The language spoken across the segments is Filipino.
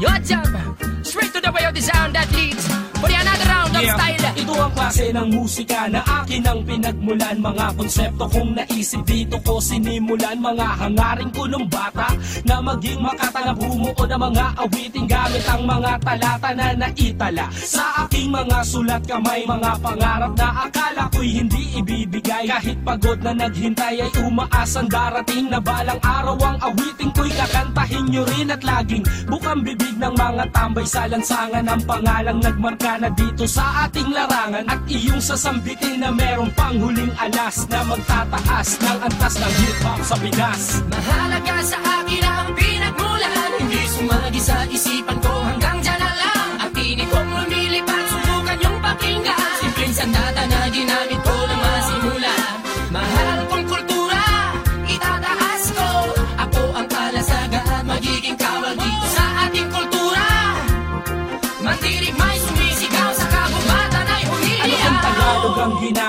Your job, straight to the way of the sound that leads. for you're round of yeah. style ang klase ng musika na akin ang pinagmulan. Mga konsepto kong naisip dito ko sinimulan. Mga hangaring ko nung bata na maging makatanga bumuo ng mga awiting Gamit ang mga talata na naitala. Sa aking mga sulat kamay Mga pangarap na akala ko'y hindi ibibigay. Kahit pagod na naghintay ay umaasang darating Na balang araw ang awiting ko'y kakantahin nyo rin. At laging bukang bibig ng mga tambay sa lansangan Ang pangalang nagmarka na dito sa ating larangan At iyong sasambitin na meron pang huling alas Na magtataas ng antas ng hip-hop sa Pinas. Mahalaga sa akin ang pinagmulan. Hindi sumagi sa isipan ko hanggang dyan na lang. At tinig kong lumilipat, subukan yung pakinggan. Simpleng sandata na ginamit ko na masimula. Mahal kong kultura, itataas ko. Ako ang kalasaga at magiging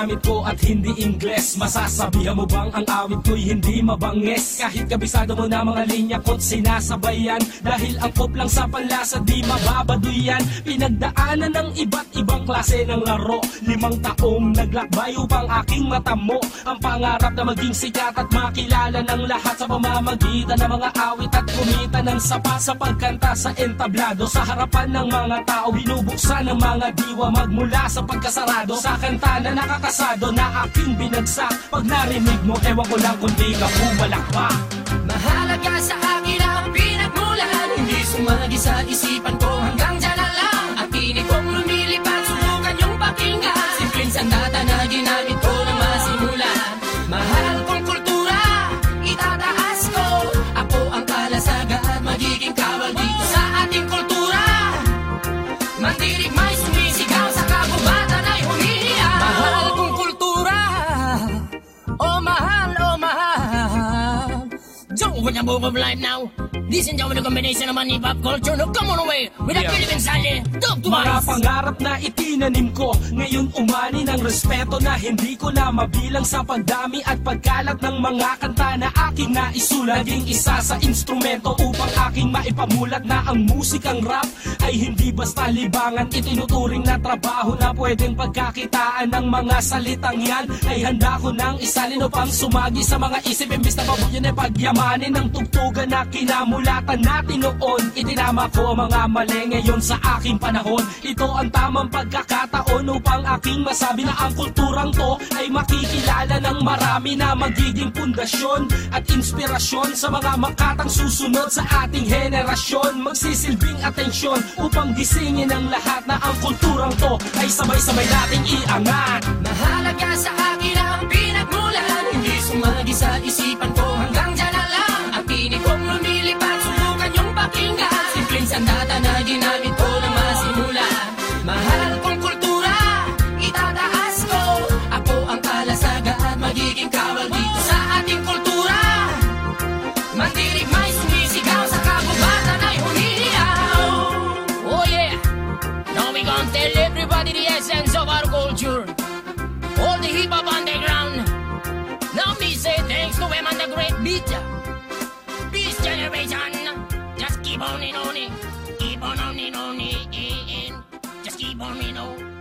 ginamit ko at hindi Ingles. Masasabihan mo bang ang awit ko'y hindi mabanges Kahit kabisado mo na mga linya ko't sinasabayan. Dahil ang pop lang sa panlasa di mababaduy yan Pinagdaanan ng iba't ibang klase ng laro. Limang taong naglakbay upang aking matamo. Ang pangarap na maging sikat at makilala ng lahat Sa pamamagitan ng mga awit at kumita ng sapat Sa pagkanta sa entablado. Sa harapan ng mga tao binubuksan ng mga diwa. Magmula sa pagkasarado Sa kanta na nakakasado na aking binagsak. Pag narinig mo, ewan ko lang kung di ka pumalakpak Mahalaga sa akin ang pinagmulan. Hindi sumagi sa isipan ko hanggang with the move of life now This and the combination of money pop culture. No come on away. With a Yeah. Philippine Sally Talk to Mga us. Pangarap na itinanim ko. Ngayon umani ng respeto na hindi ko na mabilang Sa pagdami at pagkalat ng mga kanta na aking naisulat. Naging isa sa instrumento upang aking maipamulat Na ang musikang rap ay hindi basta libangan. Itinuturing na trabaho na pwedeng pagkakitaan Ng mga salitang yan. Ay handa ko nang isalin Upang sumagi sa mga isip. Imbis na babuyan ay pagyamanin ng tugtugan na kinamulatan natin noon. Itinama ko ang mga mali ngayon sa aking panahon. Ito ang tamang pagkakataon upang aking masabi na ang kulturang to Ay makikilala ng marami na magiging pundasyon At inspirasyon sa mga makatang susunod sa ating henerasyon. Magsisilbing atensyon upang gisingin ang lahat na ang kulturang to Ay sabay-sabay nating iangat. Mahalaga sa akin ang pinagmulan Hindi sumagi sa isipan ko hanggang the essence of our culture all the hip hop underground. Now me say thanks to him and the great beat. Peace generation. Just keep on in on it. Keep on on in on it. Just keep on in on